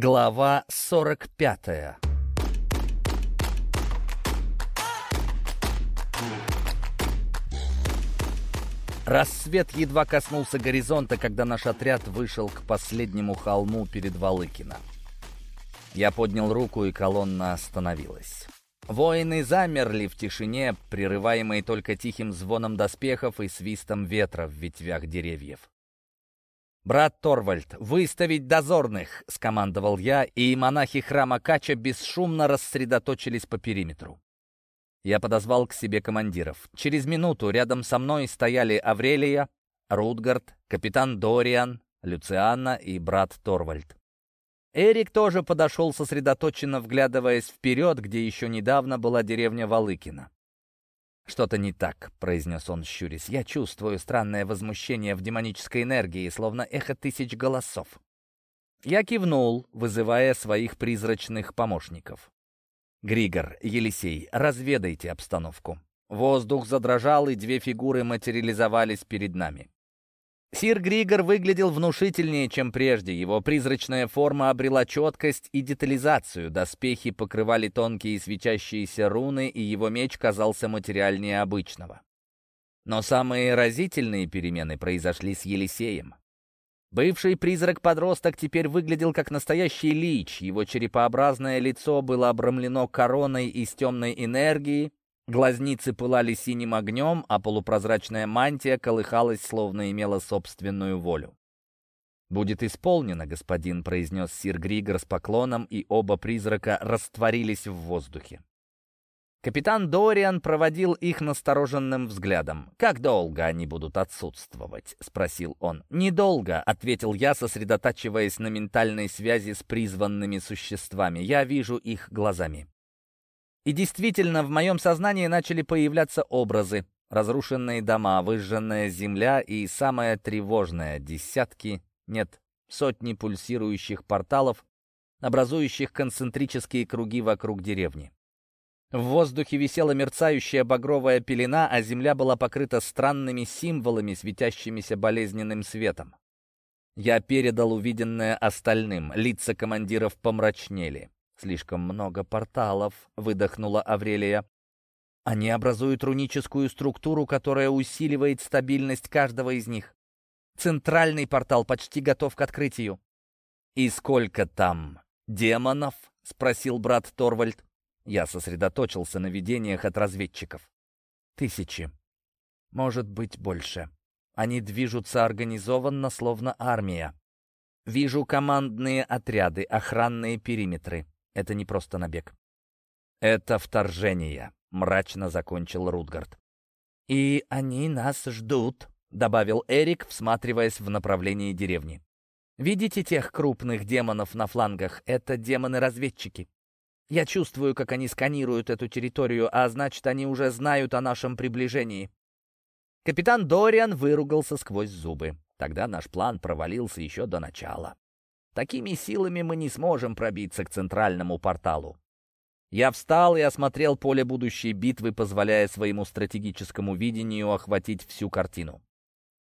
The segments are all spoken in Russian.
Глава 45 Рассвет едва коснулся горизонта, когда наш отряд вышел к последнему холму перед Валыкино. Я поднял руку, и колонна остановилась. Воины замерли в тишине, прерываемой только тихим звоном доспехов и свистом ветра в ветвях деревьев. «Брат Торвальд, выставить дозорных!» — скомандовал я, и монахи храма Кача бесшумно рассредоточились по периметру. Я подозвал к себе командиров. Через минуту рядом со мной стояли Аврелия, Рутгард, капитан Дориан, Люцианна и брат Торвальд. Эрик тоже подошел сосредоточенно, вглядываясь вперед, где еще недавно была деревня Валыкина. «Что-то не так», — произнес он, щурясь. «Я чувствую странное возмущение в демонической энергии, словно эхо тысяч голосов». Я кивнул, вызывая своих призрачных помощников. «Григор, Елисей, разведайте обстановку». Воздух задрожал, и две фигуры материализовались перед нами. Сир Григор выглядел внушительнее, чем прежде. Его призрачная форма обрела четкость и детализацию. Доспехи покрывали тонкие свечащиеся руны, и его меч казался материальнее обычного. Но самые разительные перемены произошли с Елисеем. Бывший призрак-подросток теперь выглядел как настоящий лич. Его черепообразное лицо было обрамлено короной из темной энергии, Глазницы пылали синим огнем, а полупрозрачная мантия колыхалась, словно имела собственную волю. «Будет исполнено, господин», — произнес сир Григор с поклоном, и оба призрака растворились в воздухе. Капитан Дориан проводил их настороженным взглядом. «Как долго они будут отсутствовать?» — спросил он. «Недолго», — ответил я, сосредотачиваясь на ментальной связи с призванными существами. «Я вижу их глазами». И действительно, в моем сознании начали появляться образы. Разрушенные дома, выжженная земля и самое тревожное — десятки, нет, сотни пульсирующих порталов, образующих концентрические круги вокруг деревни. В воздухе висела мерцающая багровая пелена, а земля была покрыта странными символами, светящимися болезненным светом. Я передал увиденное остальным, лица командиров помрачнели. «Слишком много порталов», — выдохнула Аврелия. «Они образуют руническую структуру, которая усиливает стабильность каждого из них. Центральный портал почти готов к открытию». «И сколько там демонов?» — спросил брат Торвальд. Я сосредоточился на видениях от разведчиков. «Тысячи. Может быть, больше. Они движутся организованно, словно армия. Вижу командные отряды, охранные периметры. Это не просто набег. Это вторжение, мрачно закончил Рутгард. И они нас ждут, добавил Эрик, всматриваясь в направлении деревни. Видите тех крупных демонов на флангах? Это демоны-разведчики. Я чувствую, как они сканируют эту территорию, а значит, они уже знают о нашем приближении. Капитан Дориан выругался сквозь зубы. Тогда наш план провалился еще до начала. Такими силами мы не сможем пробиться к центральному порталу. Я встал и осмотрел поле будущей битвы, позволяя своему стратегическому видению охватить всю картину.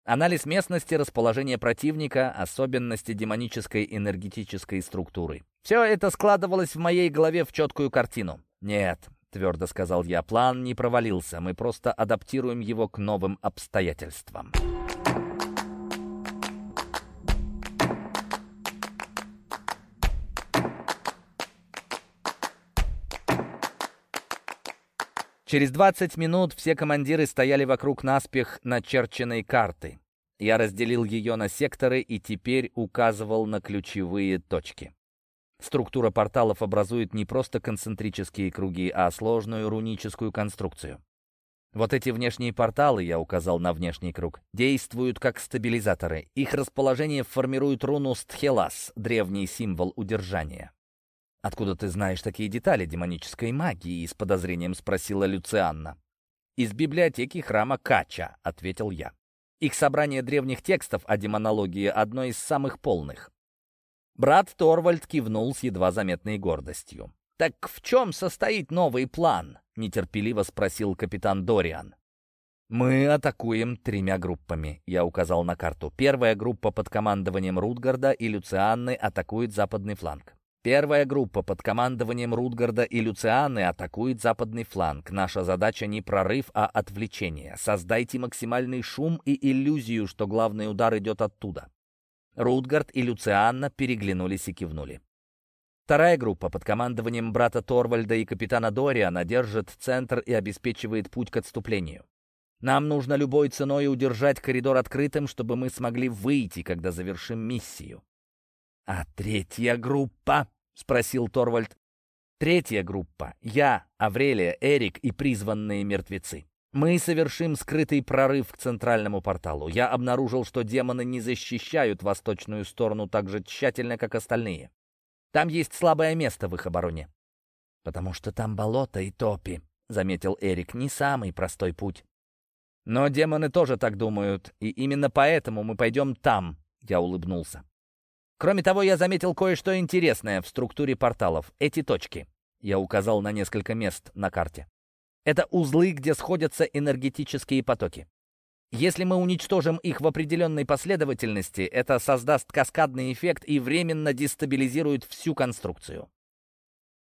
Анализ местности, расположение противника, особенности демонической энергетической структуры. Все это складывалось в моей голове в четкую картину. «Нет», — твердо сказал я, — «план не провалился, мы просто адаптируем его к новым обстоятельствам». Через 20 минут все командиры стояли вокруг наспех начерченной карты. Я разделил ее на секторы и теперь указывал на ключевые точки. Структура порталов образует не просто концентрические круги, а сложную руническую конструкцию. Вот эти внешние порталы, я указал на внешний круг, действуют как стабилизаторы. Их расположение формирует руну Стхелас, древний символ удержания. «Откуда ты знаешь такие детали демонической магии?» — с подозрением спросила Люцианна. «Из библиотеки храма Кача», — ответил я. «Их собрание древних текстов о демонологии одно из самых полных». Брат Торвальд кивнул с едва заметной гордостью. «Так в чем состоит новый план?» — нетерпеливо спросил капитан Дориан. «Мы атакуем тремя группами», — я указал на карту. Первая группа под командованием Рутгарда и Люцианны атакует западный фланг. Первая группа под командованием Рутгарда и Люцианы атакует западный фланг. Наша задача не прорыв, а отвлечение. Создайте максимальный шум и иллюзию, что главный удар идет оттуда. Рутгард и Люцианна переглянулись и кивнули. Вторая группа под командованием брата Торвальда и капитана Дориана держит центр и обеспечивает путь к отступлению. Нам нужно любой ценой удержать коридор открытым, чтобы мы смогли выйти, когда завершим миссию. «А третья группа?» — спросил Торвальд. «Третья группа. Я, Аврелия, Эрик и призванные мертвецы. Мы совершим скрытый прорыв к центральному порталу. Я обнаружил, что демоны не защищают восточную сторону так же тщательно, как остальные. Там есть слабое место в их обороне. «Потому что там болото и топи», — заметил Эрик, — «не самый простой путь». «Но демоны тоже так думают, и именно поэтому мы пойдем там», — я улыбнулся. «Кроме того, я заметил кое-что интересное в структуре порталов. Эти точки». Я указал на несколько мест на карте. Это узлы, где сходятся энергетические потоки. Если мы уничтожим их в определенной последовательности, это создаст каскадный эффект и временно дестабилизирует всю конструкцию.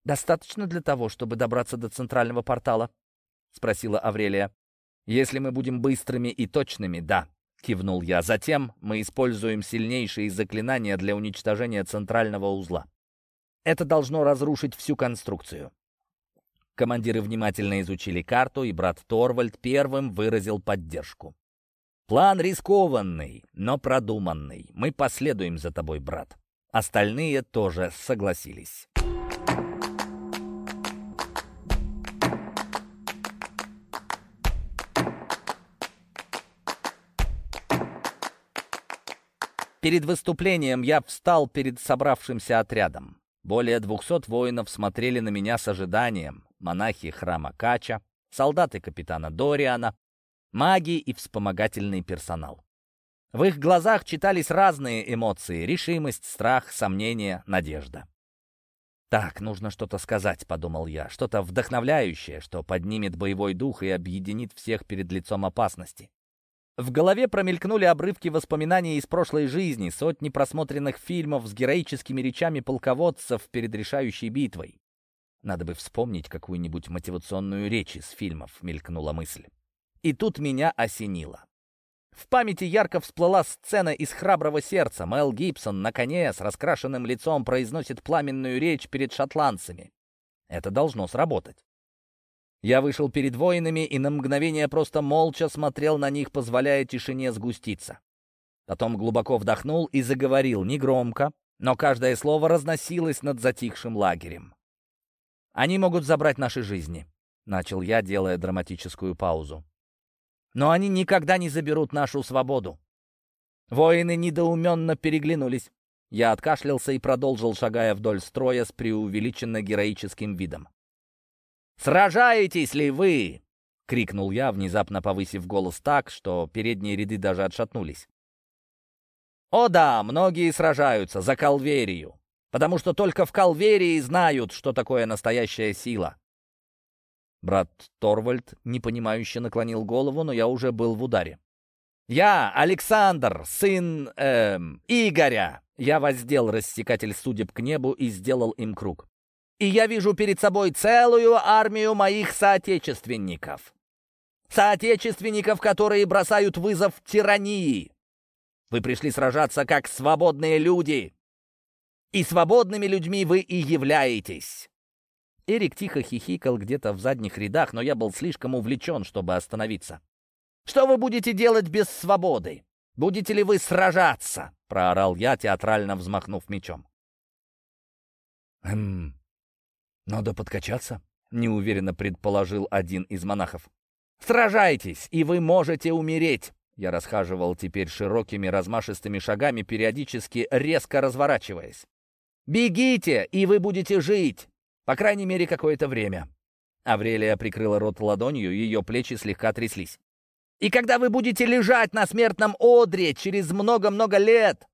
«Достаточно для того, чтобы добраться до центрального портала?» — спросила Аврелия. «Если мы будем быстрыми и точными, да», — кивнул я. «Затем мы используем сильнейшие заклинания для уничтожения центрального узла. Это должно разрушить всю конструкцию». Командиры внимательно изучили карту, и брат Торвальд первым выразил поддержку. План рискованный, но продуманный. Мы последуем за тобой, брат. Остальные тоже согласились. Перед выступлением я встал перед собравшимся отрядом. Более двухсот воинов смотрели на меня с ожиданием. Монахи храма Кача, солдаты капитана Дориана, маги и вспомогательный персонал. В их глазах читались разные эмоции — решимость, страх, сомнение, надежда. «Так, нужно что-то сказать», — подумал я, — «что-то вдохновляющее, что поднимет боевой дух и объединит всех перед лицом опасности». В голове промелькнули обрывки воспоминаний из прошлой жизни, сотни просмотренных фильмов с героическими речами полководцев перед решающей битвой. «Надо бы вспомнить какую-нибудь мотивационную речь из фильмов», — мелькнула мысль. И тут меня осенило. В памяти ярко всплыла сцена из «Храброго сердца». Мел Гибсон на коне с раскрашенным лицом произносит пламенную речь перед шотландцами. Это должно сработать. Я вышел перед воинами и на мгновение просто молча смотрел на них, позволяя тишине сгуститься. Потом глубоко вдохнул и заговорил негромко, но каждое слово разносилось над затихшим лагерем. «Они могут забрать наши жизни», — начал я, делая драматическую паузу но они никогда не заберут нашу свободу. Воины недоуменно переглянулись. Я откашлялся и продолжил, шагая вдоль строя с преувеличенно героическим видом. «Сражаетесь ли вы?» — крикнул я, внезапно повысив голос так, что передние ряды даже отшатнулись. «О да, многие сражаются за Калверию, потому что только в Калверии знают, что такое настоящая сила. Брат Торвальд непонимающе наклонил голову, но я уже был в ударе. «Я, Александр, сын эм, Игоря!» Я воздел рассекатель судеб к небу и сделал им круг. «И я вижу перед собой целую армию моих соотечественников. Соотечественников, которые бросают вызов тирании. Вы пришли сражаться как свободные люди. И свободными людьми вы и являетесь. Эрик тихо хихикал где-то в задних рядах, но я был слишком увлечен, чтобы остановиться. «Что вы будете делать без свободы? Будете ли вы сражаться?» — проорал я, театрально взмахнув мечом. «Эм, надо подкачаться», — неуверенно предположил один из монахов. «Сражайтесь, и вы можете умереть!» Я расхаживал теперь широкими размашистыми шагами, периодически резко разворачиваясь. «Бегите, и вы будете жить! По крайней мере, какое-то время». Аврелия прикрыла рот ладонью, ее плечи слегка тряслись. «И когда вы будете лежать на смертном одре через много-много лет,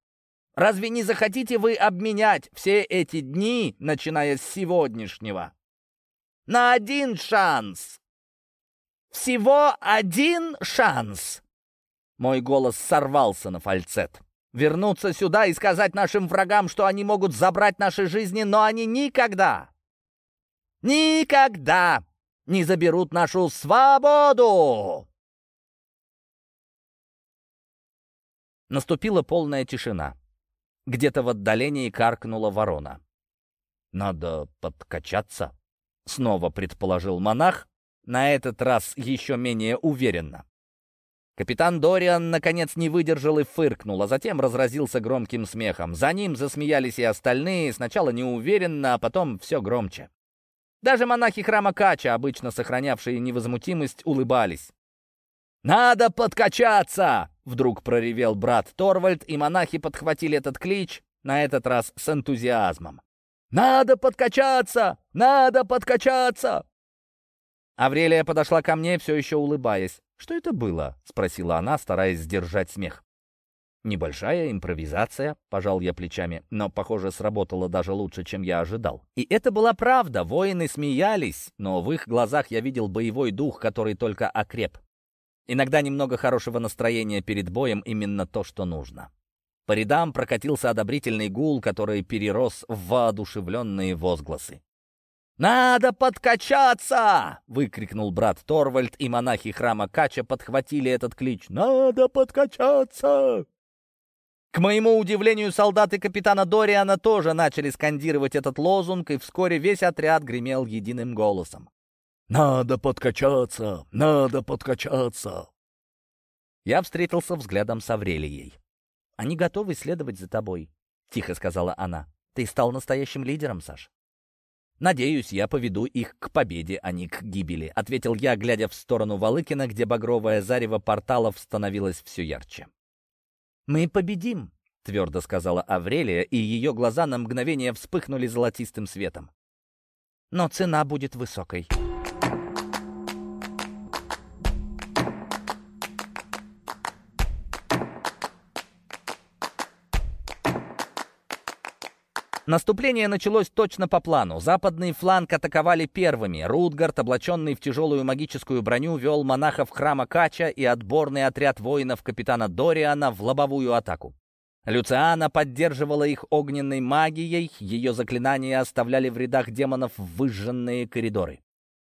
разве не захотите вы обменять все эти дни, начиная с сегодняшнего, на один шанс? Всего один шанс!» Мой голос сорвался на фальцет. вернуться сюда и сказать нашим врагам, что они могут забрать наши жизни, но они никогда, никогда не заберут нашу свободу!» Наступила полная тишина. Где-то в отдалении каркнула ворона. «Надо подкачаться», — снова предположил монах, на этот раз еще менее уверенно. Капитан Дориан, наконец, не выдержал и фыркнул, а затем разразился громким смехом. За ним засмеялись и остальные, сначала неуверенно, а потом все громче. Даже монахи храма Кача, обычно сохранявшие невозмутимость, улыбались. «Надо подкачаться!» — вдруг проревел брат Торвальд, и монахи подхватили этот клич, на этот раз с энтузиазмом. «Надо подкачаться! Надо подкачаться!» Аврелия подошла ко мне, все еще улыбаясь. «Что это было?» — спросила она, стараясь сдержать смех. Небольшая импровизация, пожал я плечами, но, похоже, сработало даже лучше, чем я ожидал. И это была правда, воины смеялись, но в их глазах я видел боевой дух, который только окреп. Иногда немного хорошего настроения перед боем именно то, что нужно. По рядам прокатился одобрительный гул, который перерос в воодушевленные возгласы. «Надо подкачаться!» — выкрикнул брат Торвальд, и монахи храма Кача подхватили этот клич. «Надо подкачаться!» К моему удивлению, солдаты капитана Дориана тоже начали скандировать этот лозунг, и вскоре весь отряд гремел единым голосом. «Надо подкачаться! Надо подкачаться!» Я встретился взглядом с Аврелией. «Они готовы следовать за тобой», — тихо сказала она. «Ты стал настоящим лидером, Саш. «Надеюсь, я поведу их к победе, а не к гибели», — ответил я, глядя в сторону Валыкина, где багровое зарево порталов становилось все ярче. «Мы победим», — твердо сказала Аврелия, и ее глаза на мгновение вспыхнули золотистым светом. «Но цена будет высокой». Наступление началось точно по плану. Западный фланг атаковали первыми. Рутгард, облаченный в тяжелую магическую броню, вел монахов храма Кача и отборный отряд воинов капитана Дориана в лобовую атаку. Люциана поддерживала их огненной магией, ее заклинания оставляли в рядах демонов выжженные коридоры.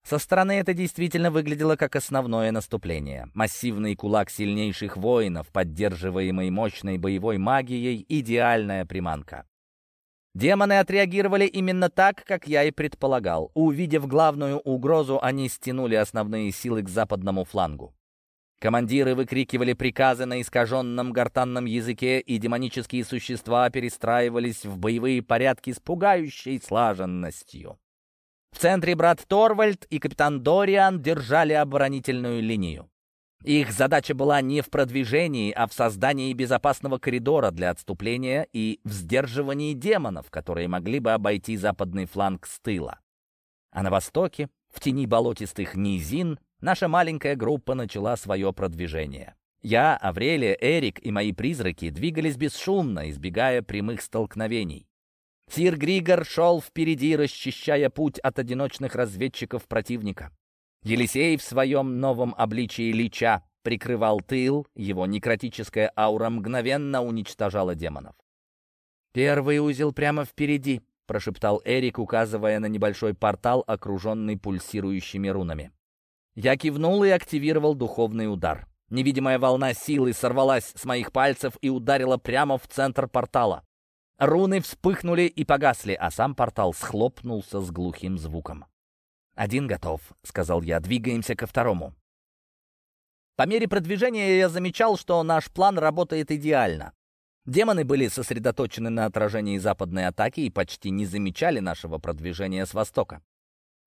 Со стороны это действительно выглядело как основное наступление. Массивный кулак сильнейших воинов, поддерживаемый мощной боевой магией, идеальная приманка. Демоны отреагировали именно так, как я и предполагал. Увидев главную угрозу, они стянули основные силы к западному флангу. Командиры выкрикивали приказы на искаженном гортанном языке, и демонические существа перестраивались в боевые порядки с пугающей слаженностью. В центре брат Торвальд и капитан Дориан держали оборонительную линию. Их задача была не в продвижении, а в создании безопасного коридора для отступления и в сдерживании демонов, которые могли бы обойти западный фланг с тыла. А на востоке, в тени болотистых низин, наша маленькая группа начала свое продвижение. Я, Аврелия, Эрик и мои призраки двигались бесшумно, избегая прямых столкновений. Сир Григор шел впереди, расчищая путь от одиночных разведчиков противника. Елисей в своем новом обличии лича прикрывал тыл, его некротическая аура мгновенно уничтожала демонов. «Первый узел прямо впереди», — прошептал Эрик, указывая на небольшой портал, окруженный пульсирующими рунами. Я кивнул и активировал духовный удар. Невидимая волна силы сорвалась с моих пальцев и ударила прямо в центр портала. Руны вспыхнули и погасли, а сам портал схлопнулся с глухим звуком. «Один готов», — сказал я. «Двигаемся ко второму». По мере продвижения я замечал, что наш план работает идеально. Демоны были сосредоточены на отражении западной атаки и почти не замечали нашего продвижения с востока.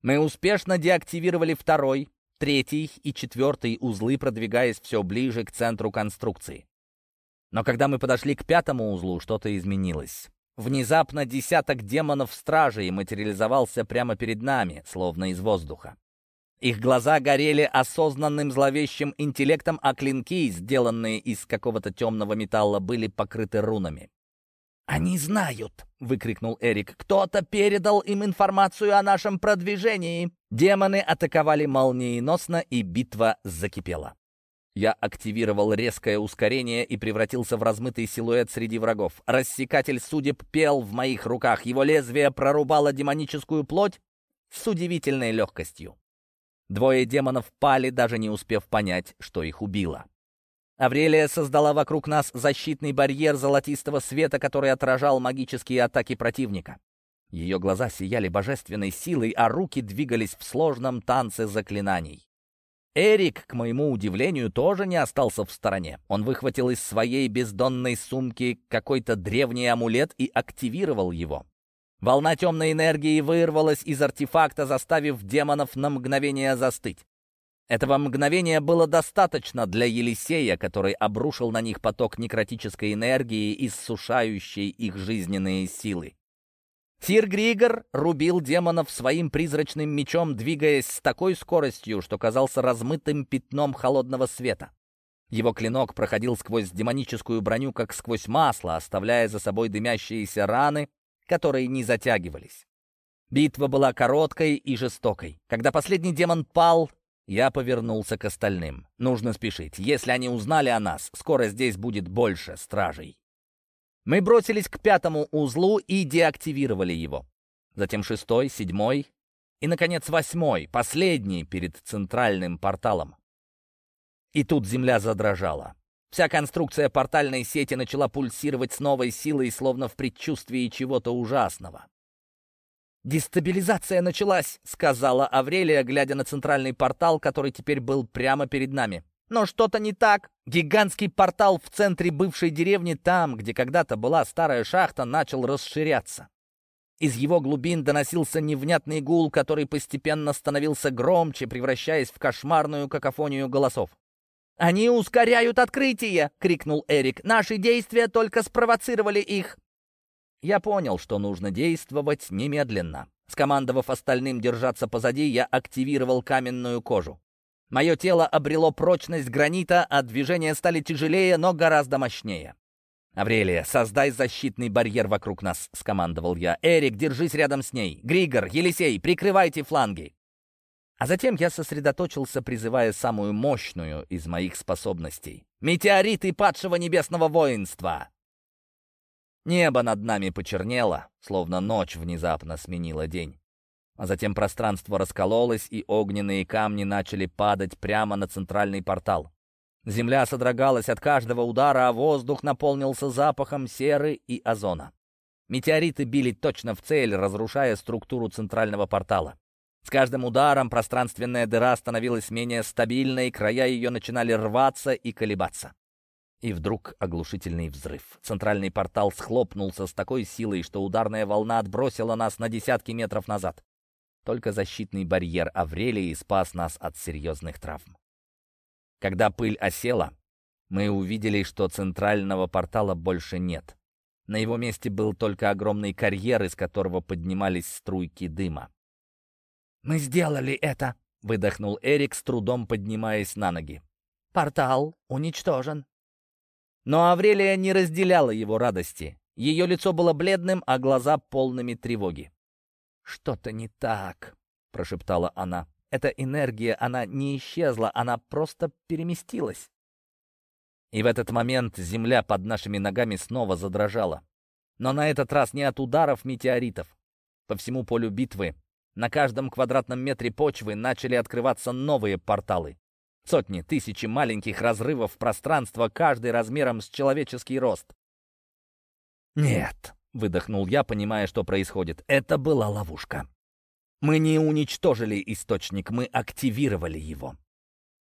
Мы успешно деактивировали второй, третий и четвертый узлы, продвигаясь все ближе к центру конструкции. Но когда мы подошли к пятому узлу, что-то изменилось. Внезапно десяток демонов-стражей материализовался прямо перед нами, словно из воздуха. Их глаза горели осознанным зловещим интеллектом, а клинки, сделанные из какого-то темного металла, были покрыты рунами. «Они знают!» — выкрикнул Эрик. «Кто-то передал им информацию о нашем продвижении!» Демоны атаковали молниеносно, и битва закипела. Я активировал резкое ускорение и превратился в размытый силуэт среди врагов. Рассекатель судеб пел в моих руках. Его лезвие прорубало демоническую плоть с удивительной легкостью. Двое демонов пали, даже не успев понять, что их убило. Аврелия создала вокруг нас защитный барьер золотистого света, который отражал магические атаки противника. Ее глаза сияли божественной силой, а руки двигались в сложном танце заклинаний. Эрик, к моему удивлению, тоже не остался в стороне. Он выхватил из своей бездонной сумки какой-то древний амулет и активировал его. Волна темной энергии вырвалась из артефакта, заставив демонов на мгновение застыть. Этого мгновения было достаточно для Елисея, который обрушил на них поток некротической энергии, иссушающей их жизненные силы. Сир Григор рубил демонов своим призрачным мечом, двигаясь с такой скоростью, что казался размытым пятном холодного света. Его клинок проходил сквозь демоническую броню, как сквозь масло, оставляя за собой дымящиеся раны, которые не затягивались. Битва была короткой и жестокой. Когда последний демон пал, я повернулся к остальным. Нужно спешить. Если они узнали о нас, скоро здесь будет больше стражей. Мы бросились к пятому узлу и деактивировали его. Затем шестой, седьмой и, наконец, восьмой, последний перед центральным порталом. И тут земля задрожала. Вся конструкция портальной сети начала пульсировать с новой силой, словно в предчувствии чего-то ужасного. «Дестабилизация началась», — сказала Аврелия, глядя на центральный портал, который теперь был прямо перед нами. Но что-то не так. Гигантский портал в центре бывшей деревни, там, где когда-то была старая шахта, начал расширяться. Из его глубин доносился невнятный гул, который постепенно становился громче, превращаясь в кошмарную какофонию голосов. «Они ускоряют открытие!» — крикнул Эрик. «Наши действия только спровоцировали их!» Я понял, что нужно действовать немедленно. Скомандовав остальным держаться позади, я активировал каменную кожу. Мое тело обрело прочность гранита, а движения стали тяжелее, но гораздо мощнее. «Аврелия, создай защитный барьер вокруг нас», — скомандовал я. «Эрик, держись рядом с ней. Григор, Елисей, прикрывайте фланги». А затем я сосредоточился, призывая самую мощную из моих способностей. «Метеориты падшего небесного воинства!» Небо над нами почернело, словно ночь внезапно сменила день. А затем пространство раскололось, и огненные камни начали падать прямо на центральный портал. Земля содрогалась от каждого удара, а воздух наполнился запахом серы и озона. Метеориты били точно в цель, разрушая структуру центрального портала. С каждым ударом пространственная дыра становилась менее стабильной, края ее начинали рваться и колебаться. И вдруг оглушительный взрыв. Центральный портал схлопнулся с такой силой, что ударная волна отбросила нас на десятки метров назад. Только защитный барьер Аврелии спас нас от серьезных травм. Когда пыль осела, мы увидели, что центрального портала больше нет. На его месте был только огромный карьер, из которого поднимались струйки дыма. «Мы сделали это!» — выдохнул Эрик, с трудом поднимаясь на ноги. «Портал уничтожен!» Но Аврелия не разделяла его радости. Ее лицо было бледным, а глаза полными тревоги. «Что-то не так», — прошептала она. «Эта энергия, она не исчезла, она просто переместилась». И в этот момент земля под нашими ногами снова задрожала. Но на этот раз не от ударов метеоритов. По всему полю битвы, на каждом квадратном метре почвы начали открываться новые порталы. Сотни, тысячи маленьких разрывов пространства, каждый размером с человеческий рост. «Нет», — выдохнул я, понимая, что происходит. «Это была ловушка. Мы не уничтожили источник, мы активировали его».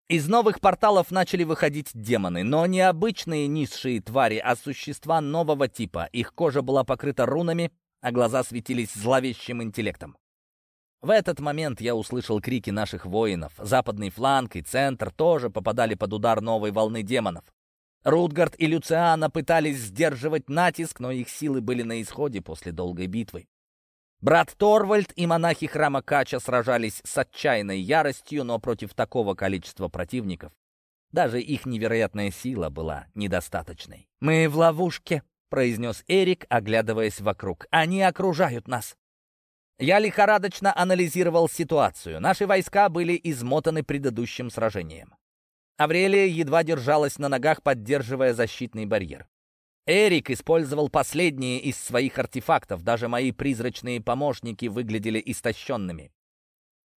Из новых порталов начали выходить демоны, но не обычные низшие твари, а существа нового типа. Их кожа была покрыта рунами, а глаза светились зловещим интеллектом. В этот момент я услышал крики наших воинов. Западный фланг и центр тоже попадали под удар новой волны демонов. Рутгард и Люциана пытались сдерживать натиск, но их силы были на исходе после долгой битвы. Брат Торвальд и монахи храма Кача сражались с отчаянной яростью, но против такого количества противников даже их невероятная сила была недостаточной. «Мы в ловушке», — произнес Эрик, оглядываясь вокруг. «Они окружают нас». Я лихорадочно анализировал ситуацию. Наши войска были измотаны предыдущим сражением. Аврелия едва держалась на ногах, поддерживая защитный барьер. Эрик использовал последние из своих артефактов, даже мои призрачные помощники выглядели истощенными.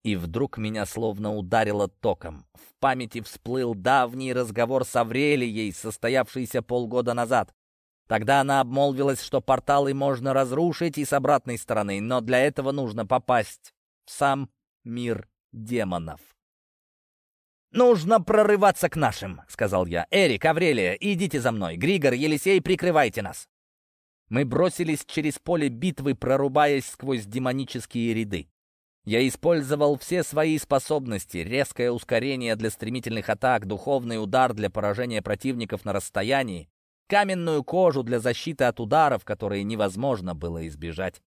И вдруг меня словно ударило током. В памяти всплыл давний разговор с Аврелией, состоявшийся полгода назад. Тогда она обмолвилась, что порталы можно разрушить и с обратной стороны, но для этого нужно попасть в сам мир демонов. «Нужно прорываться к нашим», — сказал я. «Эрик, Аврелия, идите за мной. Григор, Елисей, прикрывайте нас». Мы бросились через поле битвы, прорубаясь сквозь демонические ряды. Я использовал все свои способности, резкое ускорение для стремительных атак, духовный удар для поражения противников на расстоянии, каменную кожу для защиты от ударов, которые невозможно было избежать.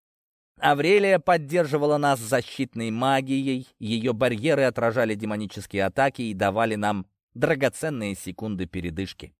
Аврелия поддерживала нас защитной магией, ее барьеры отражали демонические атаки и давали нам драгоценные секунды передышки.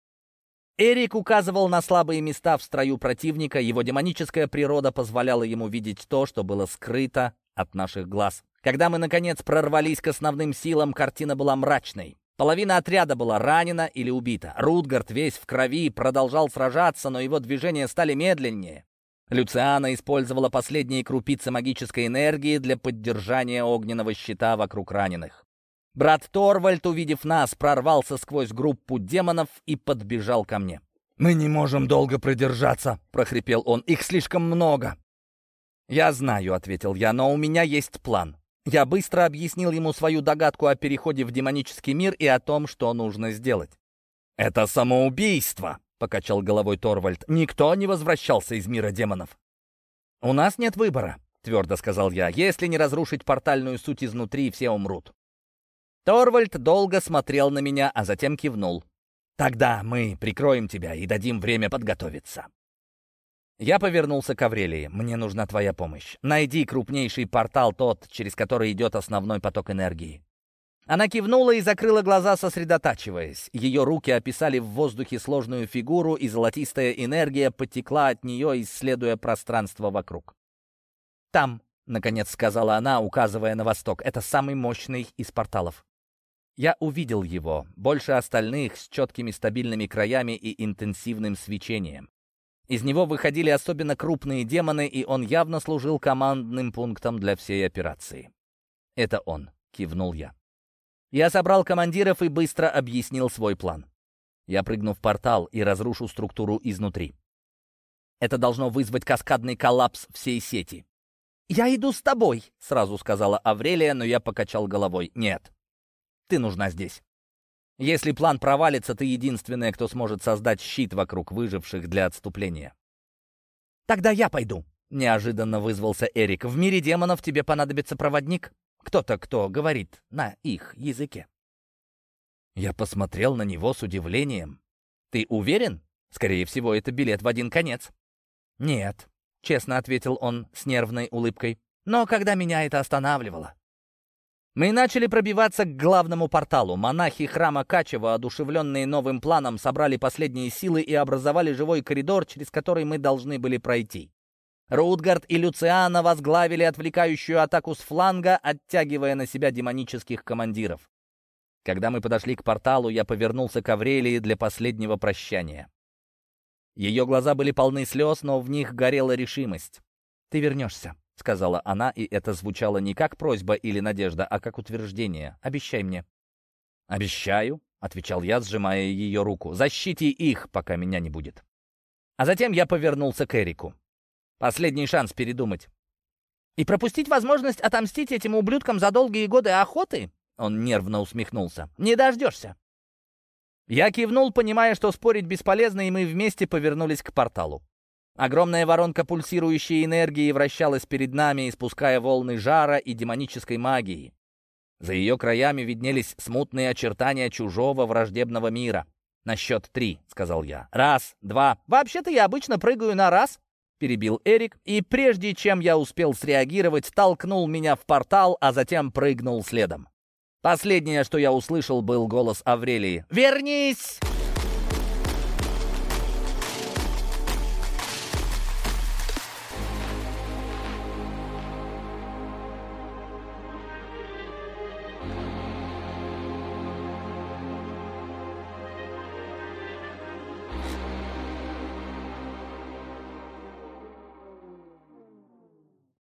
Эрик указывал на слабые места в строю противника, его демоническая природа позволяла ему видеть то, что было скрыто от наших глаз. Когда мы, наконец, прорвались к основным силам, картина была мрачной. Половина отряда была ранена или убита. Рутгард весь в крови продолжал сражаться, но его движения стали медленнее. Люциана использовала последние крупицы магической энергии для поддержания огненного щита вокруг раненых. Брат Торвальд, увидев нас, прорвался сквозь группу демонов и подбежал ко мне. «Мы не можем долго продержаться», — прохрипел он. «Их слишком много». «Я знаю», — ответил я, — «но у меня есть план». Я быстро объяснил ему свою догадку о переходе в демонический мир и о том, что нужно сделать. «Это самоубийство», — покачал головой Торвальд. «Никто не возвращался из мира демонов». «У нас нет выбора», — твердо сказал я. «Если не разрушить портальную суть изнутри, все умрут». Торвальд долго смотрел на меня, а затем кивнул. «Тогда мы прикроем тебя и дадим время подготовиться». Я повернулся к Аврелии. «Мне нужна твоя помощь. Найди крупнейший портал тот, через который идет основной поток энергии. Она кивнула и закрыла глаза, сосредотачиваясь. Ее руки описали в воздухе сложную фигуру, и золотистая энергия потекла от нее, исследуя пространство вокруг. «Там», — наконец сказала она, указывая на восток, — «это самый мощный из порталов». Я увидел его, больше остальных, с четкими стабильными краями и интенсивным свечением. Из него выходили особенно крупные демоны, и он явно служил командным пунктом для всей операции. «Это он», — кивнул я. Я собрал командиров и быстро объяснил свой план. Я прыгну в портал и разрушу структуру изнутри. Это должно вызвать каскадный коллапс всей сети. «Я иду с тобой», — сразу сказала Аврелия, но я покачал головой. «Нет, ты нужна здесь. Если план провалится, ты единственная, кто сможет создать щит вокруг выживших для отступления». «Тогда я пойду», — неожиданно вызвался Эрик. «В мире демонов тебе понадобится проводник?» Кто-то, кто говорит на их языке. Я посмотрел на него с удивлением. «Ты уверен? Скорее всего, это билет в один конец». «Нет», — честно ответил он с нервной улыбкой. «Но когда меня это останавливало?» Мы начали пробиваться к главному порталу. Монахи храма Качева, одушевленные новым планом, собрали последние силы и образовали живой коридор, через который мы должны были пройти. Рутгард и Люциана возглавили отвлекающую атаку с фланга, оттягивая на себя демонических командиров. Когда мы подошли к порталу, я повернулся к Аврелии для последнего прощания. Ее глаза были полны слез, но в них горела решимость. «Ты вернешься», — сказала она, и это звучало не как просьба или надежда, а как утверждение. «Обещай мне». «Обещаю», — отвечал я, сжимая ее руку. «Защити их, пока меня не будет». А затем я повернулся к Эрику. Последний шанс передумать. «И пропустить возможность отомстить этим ублюдкам за долгие годы охоты?» Он нервно усмехнулся. «Не дождешься». Я кивнул, понимая, что спорить бесполезно, и мы вместе повернулись к порталу. Огромная воронка пульсирующей энергии вращалась перед нами, испуская волны жара и демонической магии. За ее краями виднелись смутные очертания чужого враждебного мира. «На счет три», — сказал я. «Раз, два. Вообще-то я обычно прыгаю на раз, — перебил Эрик, и прежде чем я успел среагировать, толкнул меня в портал, а затем прыгнул следом. Последнее, что я услышал, был голос Аврелии. «Вернись!»